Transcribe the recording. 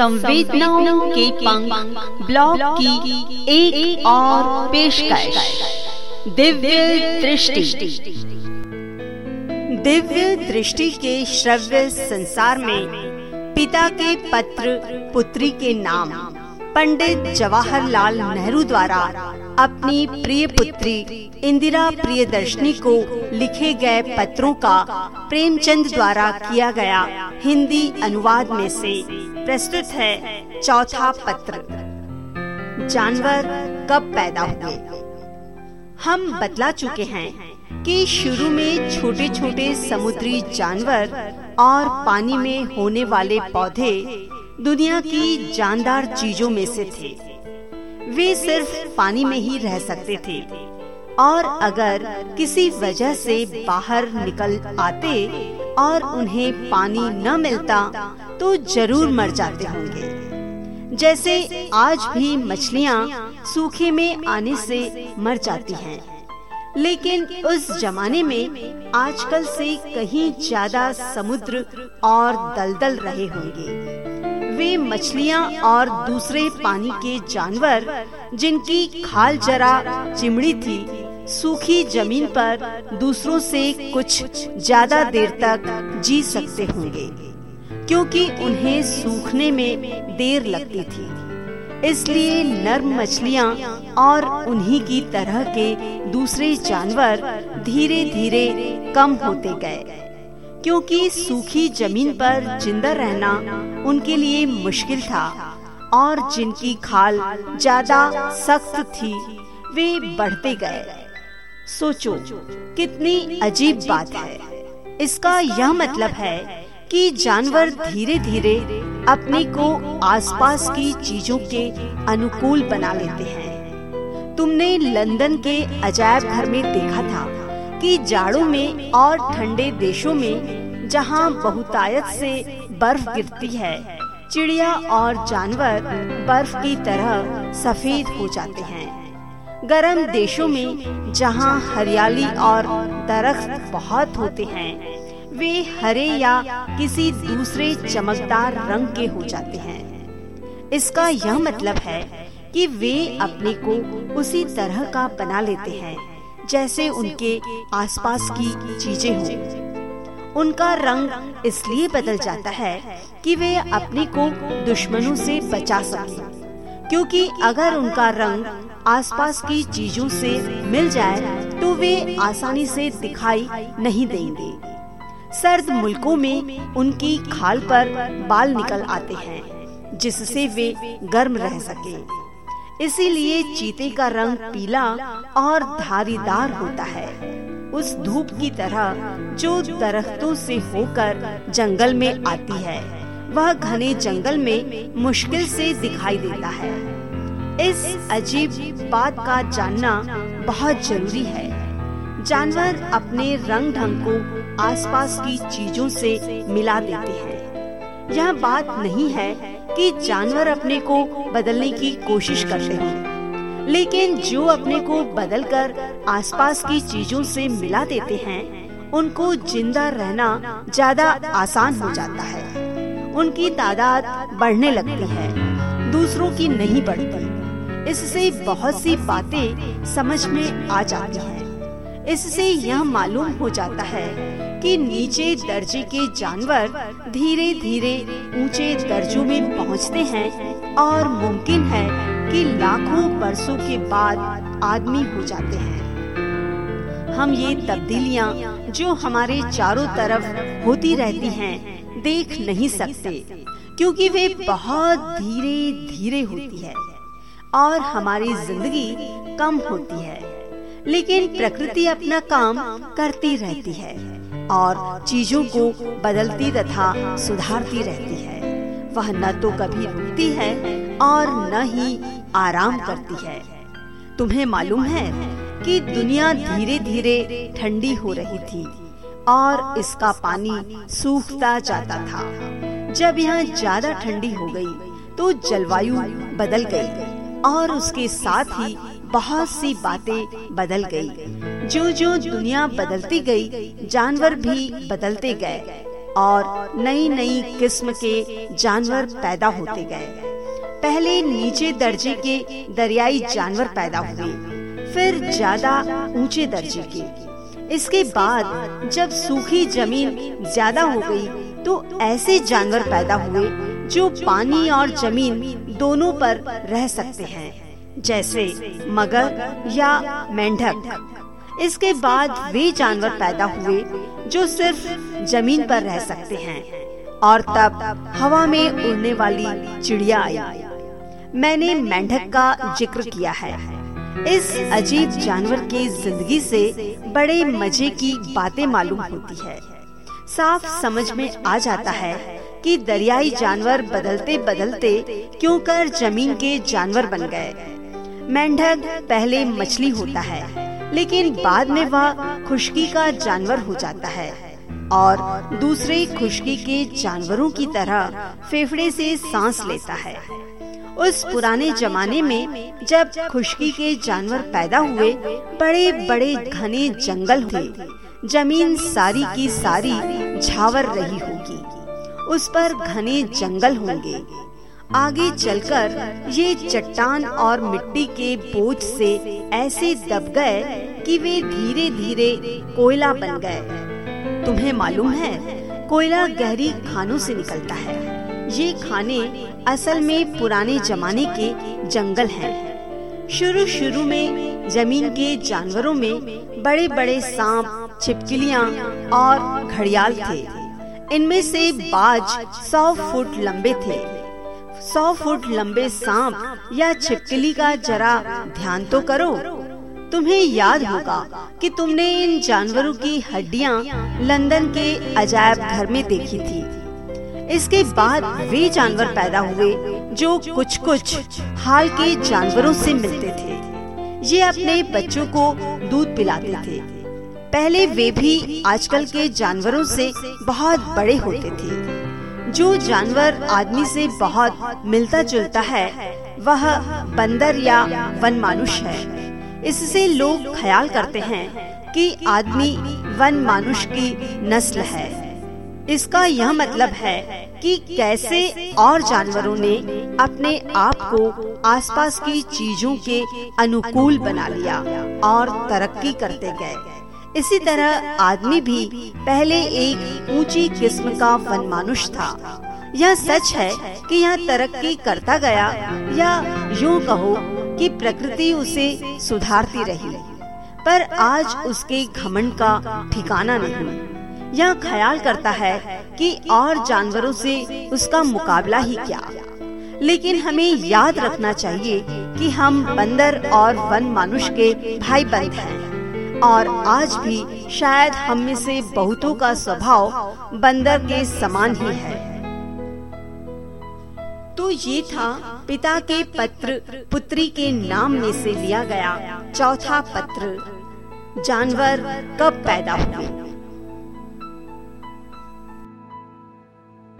संवेदनाओं के पंख ब्लॉग की एक, एक और पेशकश। दिव्य दृष्टि। दिव्य दृष्टि के श्रव्य संसार में पिता के पत्र पुत्री के नाम पंडित जवाहरलाल नेहरू द्वारा अपनी प्रिय पुत्री इंदिरा प्रियदर्शनी को लिखे गए पत्रों का प्रेमचंद द्वारा किया गया हिंदी अनुवाद में से प्रस्तुत है चौथा पत्र। जानवर कब पैदा हुए? हम बतला चुके हैं कि शुरू में छोटे छोटे समुद्री जानवर और पानी में होने वाले पौधे दुनिया की जानदार चीज़ों में से थे। वे सिर्फ़ पानी में ही रह सकते थे। और अगर किसी वजह से बाहर निकल आते और उन्हें पानी न मिलता तो ज़रूर मर जाते होंगे जैसे आज भी मछलियाँ सूखे में आने से मर जाती हैं। लेकिन उस जमाने में आजकल से कहीं ज़्यादा समुद्र और दलदल रहे होंगे वे मछलियाँ और दूसरे पानी के जानवर, जिनकी खाल जरा चिमड़ी थी, सूखी ज़मीन पर दूसरों से कुछ ज़्यादा देर तक जी सकते होंगे क्योंकि उन्हें सूखने में देर लगती थी। इसलिए नर्म मछलियाँ और उन्हीं की तरह के दूसरे जानवर धीरे धीरे कम होते गए, क्योंकि सूखी ज़मीन पर ज़िंदा रहना उनके लिए मुश्किल था और जिनकी खाल ज़्यादा सख्त थी, वे बढ़ते गए। सोचो, कितनी अजीब बात है। इसका यह मतलब है कि जानवर धीरे धीरे अपने को आसपास की चीज़ों के अनुकूल बना लेते हैं। तुमने लंदन के अजायब घर में देखा था कि जाड़ों में और ठंडे देशों में जहाँ बहुतायत से बर्फ़ गिरती है, चिड़िया और जानवर बर्फ़ की तरह सफ़ेद हो जाते हैं। गर्म देशों में जहाँ हरियाली और दरख्त बहुत होते हैं वे हरे या किसी दूसरे चमकदार रंग के हो जाते हैं इसका यह मतलब है कि वे अपने को उसी तरह का बना लेते हैं, जैसे उनके आसपास की चीज़ें हों। उनका रंग इसलिए बदल जाता है कि वे अपने को दुश्मनों से बचा सकें, क्योंकि अगर उनका रंग आसपास की चीज़ों से मिल जाए तो वे आसानी से दिखाई नहीं देंगे सर्द मुल्कों में उनकी खाल पर बाल निकल आते हैं, जिससे वे गर्म रह सके। इसीलिए चीते का रंग पीला और धारीदार होता है। उस धूप की तरह जो दरख्तों से होकर जंगल में आती है, वह घने जंगल में मुश्किल से दिखाई देता है। इस अजीब बात का जानना बहुत ज़रूरी है। जानवर अपने रंग ढंग को आसपास की चीज़ों से मिला देते हैं। यह बात नहीं है कि जानवर अपने को बदलने की कोशिश करते हैं, लेकिन जो अपने को बदलकर आसपास की चीज़ों से मिला देते हैं, उनको ज़िंदा रहना ज़्यादा आसान हो जाता है। उनकी तादाद बढ़ने लगती है, दूसरों की नहीं बढ़ती। इससे बहुत सी बातें समझ में आ जाती हैं। इससे यह मालूम हो जाता है कि नीचे दर्जे के जानवर धीरे धीरे ऊँचे दर्जों में पहुँचते हैं और मुमकिन है कि लाखों बरसों के बाद आदमी हो जाते हैं। हम ये तब्दीलियाँ जो हमारे चारों तरफ़ होती रहती हैं, देख नहीं सकते, क्योंकि वे बहुत धीरे धीरे होती है और हमारी ज़िंदगी कम होती है, लेकिन प्रकृति अपना काम करती रहती है। और चीज़ों को बदलती तथा सुधारती रहती है। वह न तो कभी रुकती है और न ही आराम करती है। तुम्हें मालूम है कि दुनिया धीरे धीरे ठंडी हो रही थी और इसका पानी सूखता जाता था। जब यहाँ ज़्यादा ठंडी हो गई तो जलवायु बदल गई और उसके साथ ही बहुत सी बातें बदल गई। जो जो दुनिया बदलती गई, जानवर भी बदलते गए और नई नई किस्म के जानवर पैदा होते गए। पहले नीचे दर्जे के दरियाई जानवर पैदा हुए, फिर ज़्यादा ऊँचे दर्जे के। इसके बाद जब सूखी ज़मीन ज़्यादा हो गई तो ऐसे जानवर पैदा हुए जो पानी और ज़मीन दोनों पर रह सकते हैं, जैसे मगर या मेंढक। इसके बाद वे जानवर पैदा हुए जो सिर्फ़ ज़मीन पर रह सकते हैं। और तब हवा में उड़ने वाली चिड़िया आई। मैंने मेंढक का ज़िक्र किया है। इस अजीब जानवर की ज़िंदगी से बड़े मज़े की बातें मालूम होती है। साफ़ समझ में आ जाता है कि दरियाई जानवर बदलते बदलते क्यों कर ज़मीन के जानवर बन गए? मेंढक पहले मछली होता है। लेकिन बाद में वह खुशकी का जानवर हो जाता है और दूसरे खुशकी के जानवरों की तरह फेफड़े से सांस लेता है। उस पुराने जमाने में जब खुशकी के जानवर पैदा हुए बड़े बड़े घने जंगल थे। ज़मीन सारी की सारी झावर रही होगी। उस पर घने जंगल होंगे। आगे चलकर ये चट्टान और मिट्टी के बोझ से ऐसे दब गए कि वे धीरे धीरे कोयला बन गए। तुम्हें मालूम है, कोयला गहरी खानों से निकलता है। ये खाने असल में पुराने जमाने के जंगल हैं। शुरू शुरू में ज़मीन के जानवरों में बड़े बड़े सांप, छिपकलियाँ और घड़ियाल थे। इनमें से बाज सौ फुट लंबे थे। सौ फुट लंबे सांप या छिपकली का जरा ध्यान तो करो। तुम्हें याद होगा कि तुमने इन जानवरों की हड्डियाँ लंदन के अजायब घर में देखी थी। इसके बाद वे जानवर पैदा हुए जो कुछ कुछ हाल के जानवरों से मिलते थे। ये अपने बच्चों को दूध पिलाते थे। पहले वे भी आजकल के जानवरों से बहुत बड़े होते थे। जो जानवर आदमी से बहुत मिलता जुलता है, वह बंदर या वन मानुष है। इससे लोग ख्याल करते हैं कि आदमी वन मानुष की नस्ल है। इसका यह मतलब है कि कैसे और जानवरों ने अपने आप को आसपास की चीज़ों के अनुकूल बना लिया और तरक्की करते गए। इसी तरह आदमी भी पहले एक ऊँची किस्म का वन मानुष था। यह सच है कि यह तरक्की करता गया या यूँ कहो कि प्रकृति उसे सुधारती रही। पर आज उसके घमंड का ठिकाना नहीं। यह ख्याल करता है कि और जानवरों से उसका मुकाबला ही क्या। लेकिन हमें याद रखना चाहिए कि हम बंदर और वन मानुष के भाई बंद हैं। और आज भी शायद हम में से बहुतों का स्वभाव बंदर के समान ही है। तो ये था पिता के पत्र, पुत्री के नाम में से लिया गया चौथा पत्र। जानवर कब पैदा हुए?